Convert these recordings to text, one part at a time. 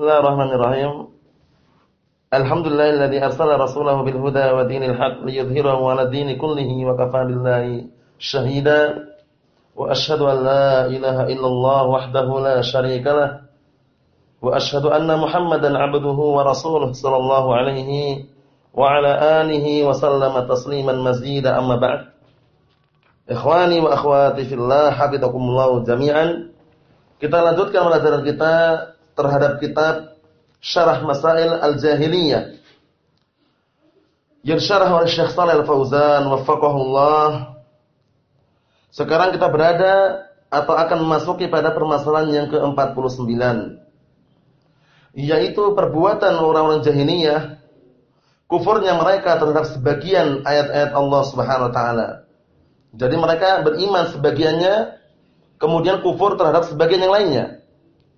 Bismillahirrahmanirrahim. Alhamdulillahilladzi arsala rasulahu bil huda wa dinil haq liyudhhirahu 'ala dini kullihi wa kafaa billahi shahida. Wa asyhadu an la ilaha illallah wahdahu la syarika lah. Wa asyhadu anna Muhammadan 'abduhu wa rasuluhu sallallahu alaihi wa 'ala alihi wa sallama tasliman mazida amma ba'd. Ikhwani wa akhwati fillah, habibakumullah jami'an. Kita lanjutkan pelajaran kita terhadap kitab Syarah Masail Al-Jahiliyah yang syarah oleh Syekh Shalih Al-Fauzan waffaqahullah. Sekarang kita berada atau akan memasuki pada permasalahan yang ke-49 yaitu perbuatan orang-orang jahiliyah kufurnya mereka terhadap sebagian ayat-ayat Allah Subhanahu wa taala. Jadi mereka beriman sebagiannya kemudian kufur terhadap sebagian yang lainnya.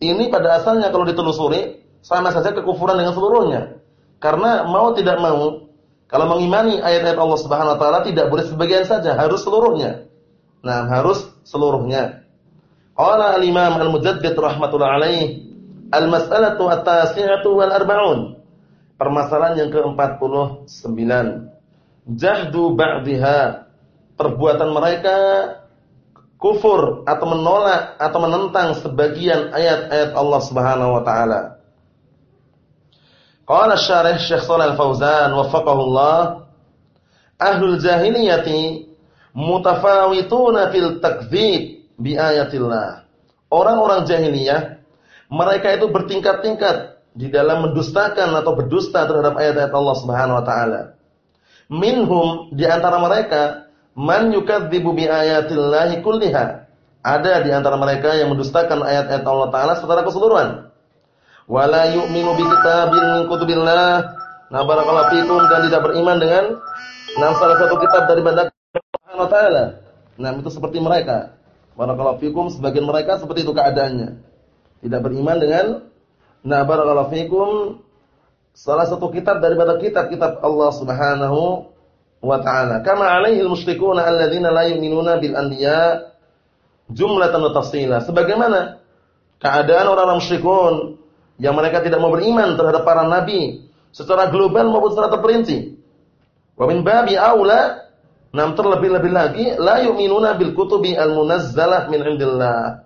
Ini pada asalnya kalau ditelusuri sama saja kekufuran dengan seluruhnya. Karena mau tidak mau, kalau mengimani ayat-ayat Allah Subhanahu wa taala tidak boleh sebagian saja, harus seluruhnya. Nah, harus seluruhnya. Qala al-Imam Al-Mujaddid rahimatullah alaih, al-mas'alatu at-tasi'atu wal arba'un. Permasalahan yang ke-49. Jahdu ba'dihha. Perbuatan mereka kufur atau menolak atau menentang sebagian ayat-ayat Allah Subhanahu wa taala. Qala syarih Syekh Shalal Fauzan waffaqahullah Ahlul jahiliyati mutafawituna fil takdzib bi ayatillah. Orang-orang jahiliyah mereka itu bertingkat-tingkat di dalam mendustakan atau berdusta terhadap ayat-ayat Allah Subhanahu wa taala. Minhum di antara mereka man yukadzibu bi ayatillahi kulliha. Ada di antara mereka yang mendustakan ayat-ayat Allah taala secara keseluruhan wala yu'minu bi kitabin min kutubillah. Nah, barakallahu fikum dan tidak beriman dengan nah salah satu kitab dari Subhanahu wa taala. Nah, itu seperti mereka. Barakallahu fikum sebagian mereka seperti itu keadaannya. Tidak beriman dengan nah barakallahu fikum salah satu kitab dari banda kitab-kitab Allah Subhanahu wa taala. Kama alaihi al-musyrikuuna alladziina la yu'minuuna bil anbiya jumlatan wa tafsila. Sebagaimana keadaan orang-orang musyrikun yang mereka tidak mau beriman terhadap para nabi secara global maupun secara terperinci. Wa min babi aula nam terlebih-lebih lagi la yu'minuna bil kutubi al munazzalah min indillah.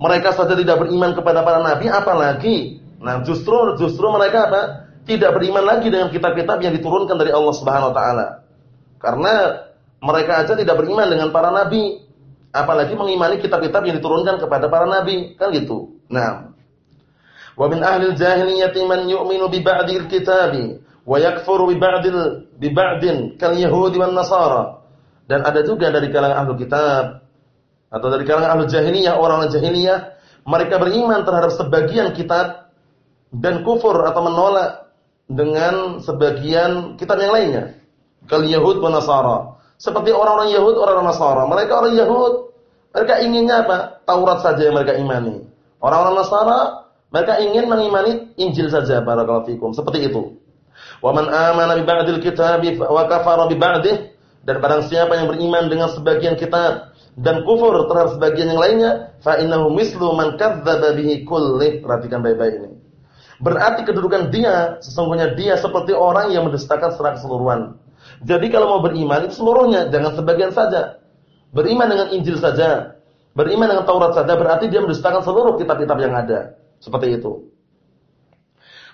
Mereka saja tidak beriman kepada para nabi apalagi nah justru justru mereka apa? Tidak beriman lagi dengan kitab-kitab yang diturunkan dari Allah Subhanahu wa taala. Karena mereka aja tidak beriman dengan para nabi, apalagi mengimani kitab-kitab yang diturunkan kepada para nabi, kan gitu. Nah, Wa min ahli al-jahiliyati man yu'minu bi ba'dil kitabi wa yakfuru bi ba'dil bi ba'din kal yahudi wan nasara. Dan ada juga dari kalangan ahli kitab atau dari kalangan ahli jahiliyah, orang-orang jahiliyah, mereka beriman terhadap sebagian kitab dan kufur atau menolak dengan sebagian kitab yang lainnya. Kal yahud wan nasara. Seperti orang-orang Yahud, orang-orang Nasara. Mereka orang Yahud, mereka inginnya apa? Taurat saja yang mereka imani. Orang-orang Nasara mereka ingin mengimani Injil saja barakallahu fikum. Seperti itu. Wa man amana bi ba'dil kitabi wa kafara bi ba'dih dan barang siapa yang beriman dengan sebagian kitab dan kufur terhadap sebagian yang lainnya, fa innahu mislu man kadzdzaba bihi kulli. Perhatikan baik-baik ini. Berarti kedudukan dia sesungguhnya dia seperti orang yang mendustakan secara keseluruhan. Jadi kalau mau beriman itu seluruhnya, jangan sebagian saja. Beriman dengan Injil saja, beriman dengan Taurat saja berarti dia mendustakan seluruh kitab-kitab yang ada. Seperti itu.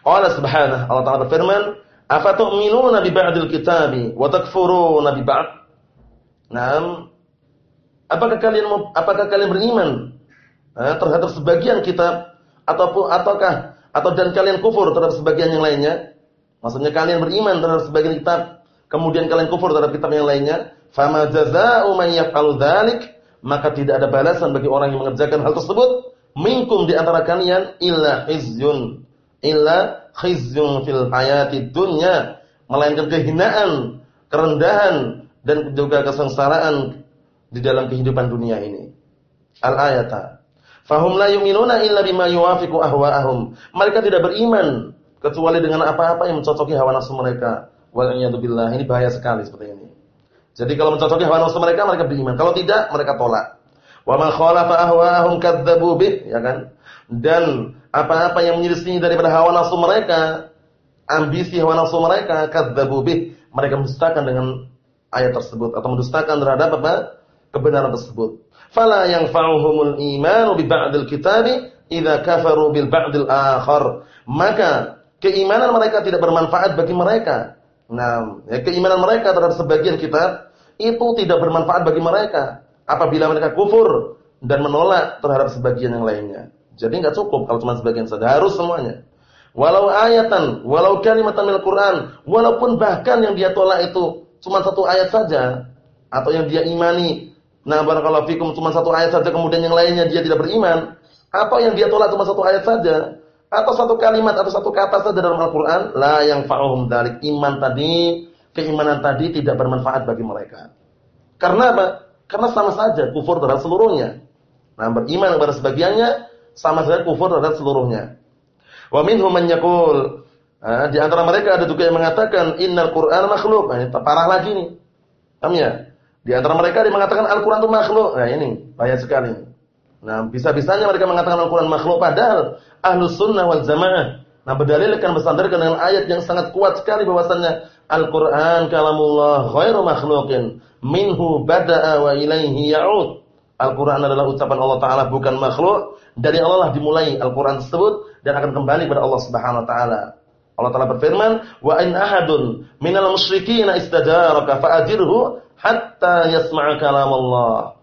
Allah Subhanahu Allah Ta'ala berfirman, "Afatu'minuna bi ba'dil kitabi wa takfuruna bi ba'd?" Naam. Apakah kalian apakah kalian beriman eh, terhadap sebagian kitab ataupun ataukah atau dan kalian kufur terhadap sebagian yang lainnya? Maksudnya kalian beriman terhadap sebagian kitab, kemudian kalian kufur terhadap kitab yang lainnya? Fama jazaa'u man yaf'alu dzalik? Maka tidak ada balasan bagi orang yang mengerjakan hal tersebut minkum di antara kalian illa khizyun illa khizyun fil hayati dunya melainkan kehinaan, kerendahan dan juga kesengsaraan di dalam kehidupan dunia ini. Al-ayata. Fahum la yu'minuna illa bima yuwafiqu ahwa'ahum. Mereka tidak beriman kecuali dengan apa-apa yang mencocoki hawa nafsu mereka. Wal. Ini bahaya sekali seperti ini. Jadi kalau mencocoki hawa nafsu mereka mereka beriman. Kalau tidak mereka tolak. Wa man khalafa ahwa'ahum kadzdzabu bih, ya kan? Dan apa-apa yang menyelisih daripada hawa nafsu mereka, ambisi hawa nafsu mereka, kadzabu bih, mereka mendustakan dengan ayat tersebut atau mendustakan terhadap apa? Kebenaran tersebut. Fala yanfa'uhumul imanu bi ba'dil kitabi idza kafaru bil ba'dil akhar. Maka keimanan mereka tidak bermanfaat bagi mereka. Nah, ya, keimanan mereka terhadap sebagian kitab itu tidak bermanfaat bagi mereka apabila mereka kufur dan menolak terhadap sebagian yang lainnya. Jadi nggak cukup kalau cuma sebagian saja, harus semuanya. Walau ayatan, walau kalimatan al Quran, walaupun bahkan yang dia tolak itu cuma satu ayat saja atau yang dia imani. Nah, barakallahu fikum cuma satu ayat saja kemudian yang lainnya dia tidak beriman, atau yang dia tolak cuma satu ayat saja atau satu kalimat atau satu kata saja dalam Al-Qur'an, la yang fa'uhum dari iman tadi, keimanan tadi tidak bermanfaat bagi mereka. Karena apa? Karena sama saja kufur terhadap seluruhnya. Nah, beriman kepada sebagiannya sama saja kufur terhadap seluruhnya. Wa minhum man yaqul di antara mereka ada juga yang mengatakan innal Qur'an makhluk. Nah, parah lagi nih. Paham ya? Di antara mereka yang mengatakan Al-Qur'an itu makhluk. Nah, ini bahaya sekali. Nah, bisa-bisanya mereka mengatakan Al-Qur'an makhluk padahal Ahlus Sunnah wal Jamaah nah berdalilkan bersandarkan dengan ayat yang sangat kuat sekali bahwasannya Al-Qur'an kalamullah ghairu makhluqin minhu bada'a wa ilaihi ya'ud. Al-Qur'an adalah ucapan Allah taala bukan makhluk, dari Allah lah dimulai Al-Qur'an tersebut dan akan kembali kepada Allah Subhanahu wa taala. Allah taala berfirman, "Wa in ahadun minal musyrikin istajaraka fa'ajirhu hatta yasma'a kalam Allah."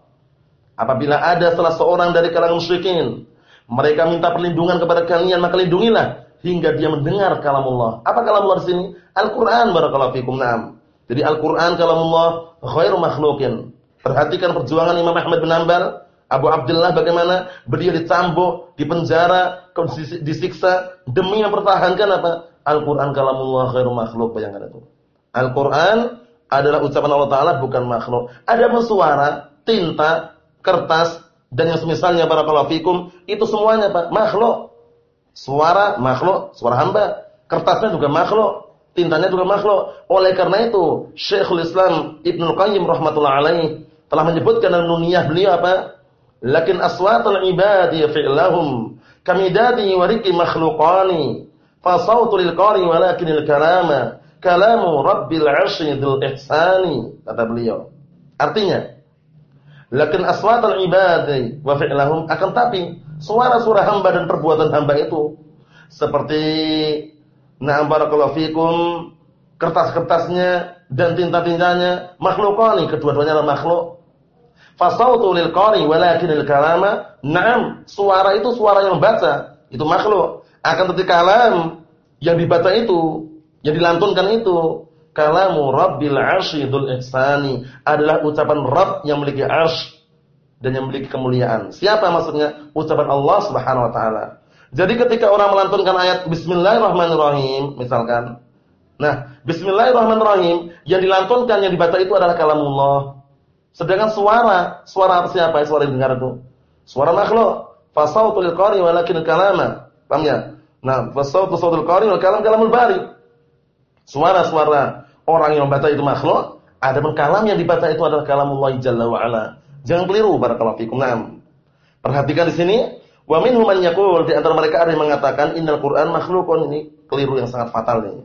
Apabila ada salah seorang dari kalangan musyrikin, mereka minta perlindungan kepada kalian, maka lindungilah hingga dia mendengar kalam Allah. Apa kalam Allah di sini? Al-Qur'an barakallahu fikum. Naam. Jadi Al-Qur'an kalam Allah ghairu makhluqin. Perhatikan perjuangan Imam Ahmad bin Hanbal Abu Abdullah bagaimana beliau dicambuk, dipenjara, disiksa demi mempertahankan apa? Al-Qur'an kalamullah khairu makhluk, bayangkan itu. Al-Qur'an adalah ucapan Allah taala bukan makhluk. Ada suara, tinta, kertas dan yang semisalnya barakallahu fikum itu semuanya Pak makhluk. Suara makhluk, suara hamba. Kertasnya juga makhluk, tintanya juga makhluk. Oleh karena itu, Syekhul Islam Ibnu Qayyim rahimatullah alaih telah menyebutkan dalam nuniyah beliau apa? Lakin aswatul ibadi fi'lahum kamidadi wariki makhluqani. Fa sautu lil qari walakinil kalama kalamu rabbil 'arsyi dzul ihsani kata beliau. Artinya, lakin aswatul ibadi wa fi'lahum akan tapi suara-suara hamba dan perbuatan hamba itu seperti na'am barakallahu fikum kertas-kertasnya dan tinta-tintanya makhlukani kedua-duanya adalah makhluk Fasautu lil qari walakinil kalama na'am, suara itu suara yang membaca, itu makhluk. Akan tetapi kalam yang dibaca itu, yang dilantunkan itu kalamu Rabbil 'arsy dzul ihsani adalah ucapan Rabb yang memiliki 'arsy dan yang memiliki kemuliaan. Siapa maksudnya? Ucapan Allah Subhanahu wa taala. Jadi ketika orang melantunkan ayat bismillahirrahmanirrahim misalkan. Nah, bismillahirrahmanirrahim yang dilantunkan yang dibaca itu adalah kalamullah. Sedangkan suara, suara apa siapa suara yang dengar itu? Suara makhluk. Fasautul qari walakin kalama. Paham ya? Nah, fasautu sautul qari wal kalam kalamul bari. Suara-suara orang yang membaca itu makhluk, adapun kalam yang dibaca itu adalah kalamullah jalla wa ala. Jangan keliru barakallahu fikum. Naam. Perhatikan di sini, wa minhum man yaqul di antara mereka ada yang mengatakan innal Qur'an makhlukun ini keliru yang sangat fatal ini.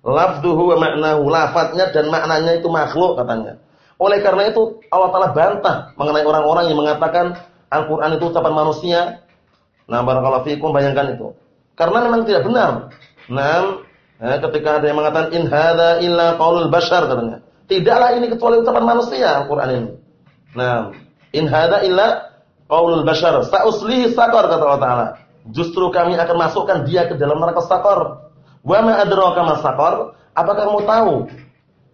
Lafduhu wa ma'nahu, lafadznya dan maknanya itu makhluk katanya. Oleh karena itu Allah Taala bantah mengenai orang-orang yang mengatakan Al-Qur'an itu ucapan manusia. Nah, barakallahu fiikum bayangkan itu. Karena memang tidak benar. Nah, eh, ketika ada yang mengatakan in hadza illa qaulul bashar katanya. Tidaklah ini kecuali ucapan manusia Al-Qur'an ini. Nah, in hadza illa qaulul bashar. Sa'uslihi saqar kata Allah Taala. Justru kami akan masukkan dia ke dalam neraka saqar. Wa ma adraka ma saqar? Apakah kamu tahu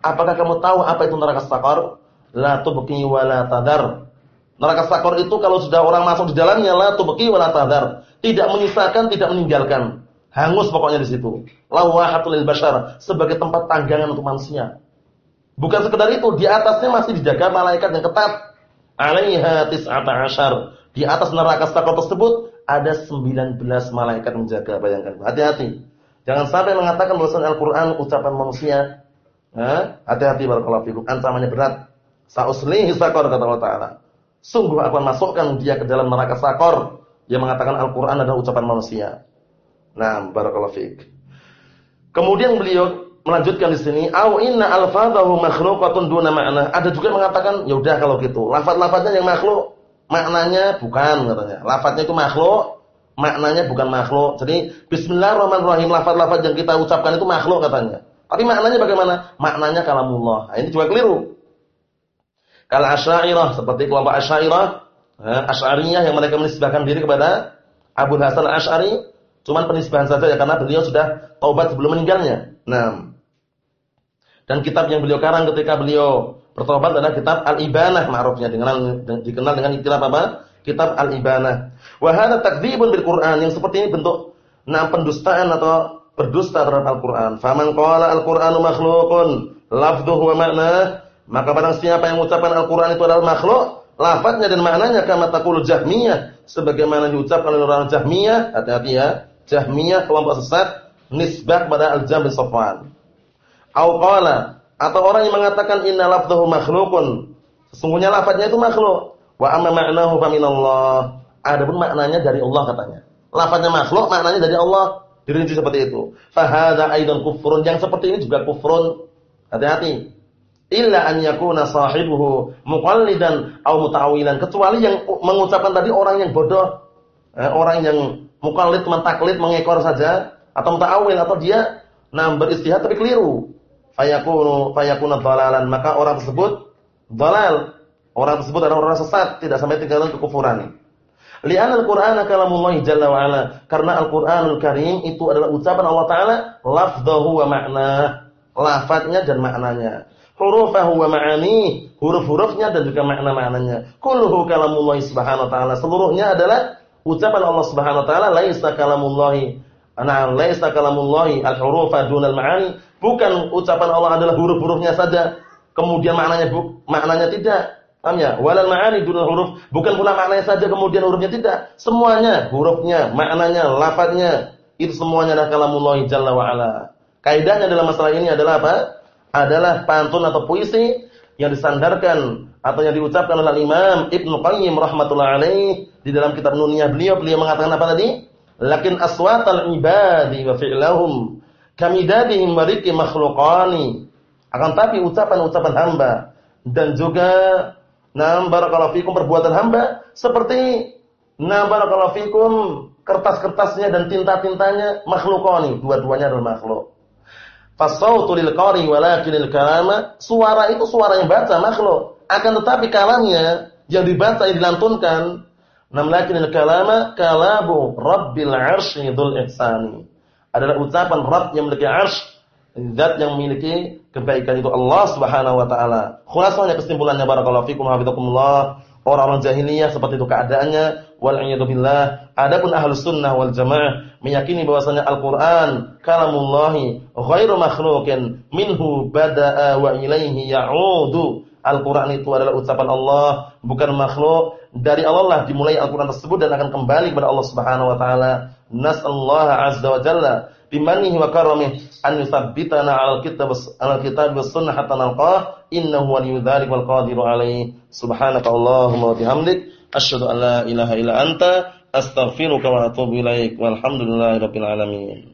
Apakah kamu tahu apa itu neraka sakor? La tubqi wa la tadar. Neraka sakor itu kalau sudah orang masuk di dalamnya la tubqi wa la tadar. Tidak menyisakan, tidak meninggalkan. Hangus pokoknya di situ. Lawahatul bashar sebagai tempat tanggangan untuk manusia. Bukan sekedar itu, di atasnya masih dijaga malaikat yang ketat. Alaiha tis'ata. Di atas neraka sakor tersebut ada 19 malaikat menjaga. Bayangkan, hati-hati. Jangan sampai mengatakan bahwa Al-Qur'an ucapan manusia Hati-hati barakallahu fikum. Ancamannya berat. Sa'uslihi sakor kata Allah Ta'ala. Sungguh akan masukkan dia ke dalam neraka sakor. Yang mengatakan Al-Quran adalah ucapan manusia. Nah, barakallahu fiik. Kemudian beliau melanjutkan di sini, "Au inna alfadhahu makhluqatun duna ma'na." Ada juga yang mengatakan, ya udah kalau gitu, lafaz-lafaznya yang makhluk, maknanya bukan katanya. Lafaznya itu makhluk, maknanya bukan makhluk. Jadi bismillahirrahmanirrahim lafaz-lafaz yang kita ucapkan itu makhluk katanya. Tapi maknanya bagaimana? Maknanya kalamullah. Nah, ini juga keliru. Kalau Asy'ariyah seperti kelompok Asy'ariyah, eh, Asy'ariyah yang mereka menisbahkan diri kepada Abu Hasan Asy'ari Cuman penisbahan saja ya karena beliau sudah taubat sebelum meninggalnya. Nah. Dan kitab yang beliau karang ketika beliau bertobat adalah kitab Al-Ibanah ma'rufnya dengan dikenal dengan istilah apa? Kitab Al-Ibanah. Wa hadha takdzibun bil Qur'an yang seperti ini bentuk nah pendustaan atau berdusta terhadap Al-Qur'an. Faman qala Al-Qur'anu makhluqun lafdhuhu wa ma'nah maka barang siapa yang mengucapkan Al-Qur'an itu adalah makhluk, lafadznya dan maknanya kama taqulu Jahmiyah sebagaimana diucapkan oleh orang Jahmiyah, hati-hati ya. Jahmiyah kelompok sesat nisbah kepada Al-Jam bin Safwan. Au qala atau orang yang mengatakan inna lafdhahu makhluqun. Sesungguhnya lafadznya itu makhluk. Wa amma ma'nahu fa minallah. Adapun maknanya dari Allah katanya. Lafadznya makhluk, maknanya dari Allah. Dirinci seperti itu. Fa hadza aidan kufrun. Yang seperti ini juga kufrun. Hati-hati. Illa an yakuna sahibuhu muqallidan au muta'awilan. Kecuali yang mengucapkan tadi orang yang bodoh. Eh, orang yang mukallid mentaklid mengekor saja atau muta'awil atau dia nah beristihad tapi keliru. Fayakunu fayakuna dhalalan. Maka orang tersebut dhalal. Orang tersebut adalah orang sesat tidak sampai tinggalan kekufuran. Li'anna al-qur'ana kalamullah jalla wa ala karena al-qur'anul karim itu adalah ucapan Allah taala lafdhahu wa ma'na. Lafadznya dan maknanya. Hurufahu wa ma'ani. Huruf-hurufnya dan juga makna-maknanya. Kulluhu kalamullah subhanahu wa ta'ala. Seluruhnya adalah ucapan Allah Subhanahu wa taala laisa kalamullahi ana laisa kalamullahi al-hurufa dunal ma'ani. Bukan ucapan Allah adalah huruf-hurufnya saja. Kemudian maknanya bu, maknanya tidak. Paham ya? Walal ma'ani dunal huruf. Bukan pula maknanya saja kemudian hurufnya tidak. Semuanya hurufnya maknanya lafadznya itu semuanya adalah kalamullahi jalla wa ala. Kaidahnya dalam masalah ini adalah apa? Adalah pantun atau puisi yang disandarkan atau yang diucapkan oleh Imam Ibnu Qayyim rahmatullah alaih di dalam kitab Nuniyah beliau beliau mengatakan apa tadi? Lakin aswatal ibadi wa fi'lahum kamidadihim wariki makhluqani. Akan tapi ucapan-ucapan hamba dan juga nam barakallahu fikum perbuatan hamba seperti nam barakallahu fikum kertas-kertasnya dan tinta-tintanya makhluqani, dua-duanya adalah makhluk. Fasautu lil qari walakinil kalama, suara itu suara yang baca makhluk. Akan tetapi kalamnya yang dibaca yang dilantunkan namlakinil kalama kalabu rabbil arsy dzul ihsani. Adalah ucapan Rabb yang memiliki arsy, zat yang memiliki kebaikan itu Allah Subhanahu wa taala. Khulasanya kesimpulannya barakallahu fikum hafizakumullah. Orang-orang jahiliyah seperti itu keadaannya wal billah. Adapun ahlus sunnah wal jamaah meyakini bahwasanya Al-Qur'an kalamullahi ghairu makhluqin minhu bada'a wa ilaihi ya'udu Al-Quran itu adalah ucapan Allah, bukan makhluk. Dari Allah lah dimulai Al-Quran tersebut dan akan kembali kepada Allah Subhanahu Wa Taala. Nas'allah Azza wa Jalla bimanihi wa karamih an yuthabbitana 'ala al-kitab al-kitab was sunnah hatta nalqah innahu waliyyu dzalik wal qadiru alaihi subhanaka allahumma wa bihamdik asyhadu an la ilaha illa anta astaghfiruka wa atubu ilaik walhamdulillahi rabbil alamin